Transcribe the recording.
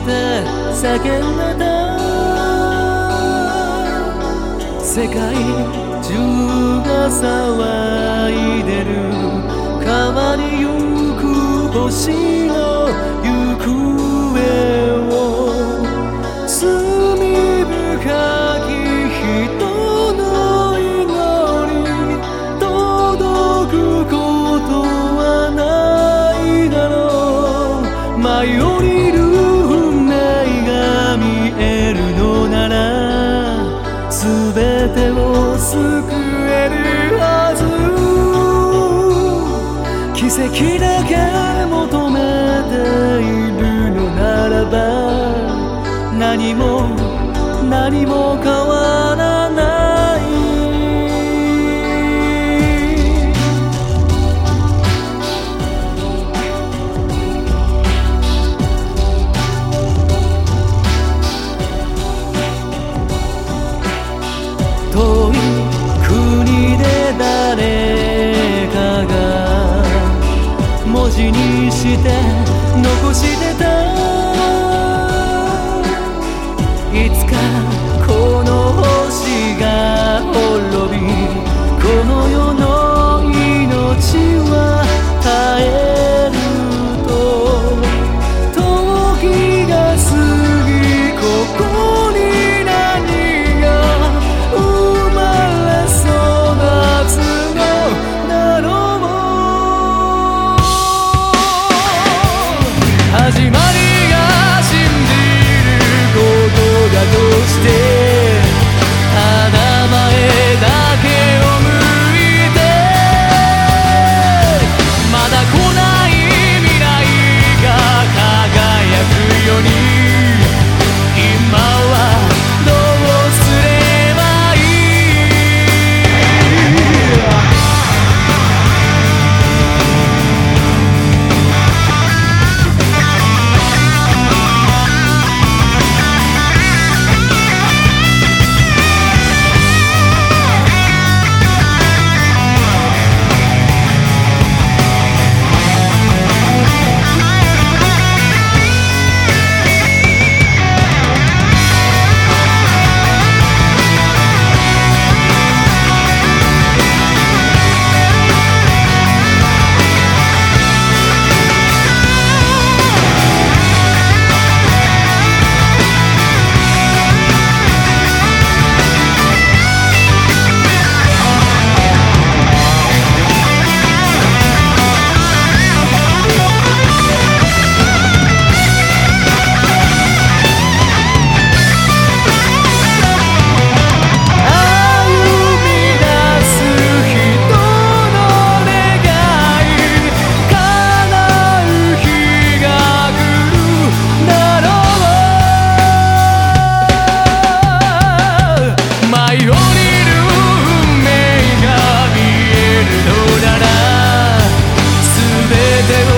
叫んだ世界中が騒いでる。川に行く星の行方を。罪深き人の祈り。届くことはないだろう。舞い降りるてを救えるはず奇跡だけ求めているのならば何も何も変わらして残してた。いつかて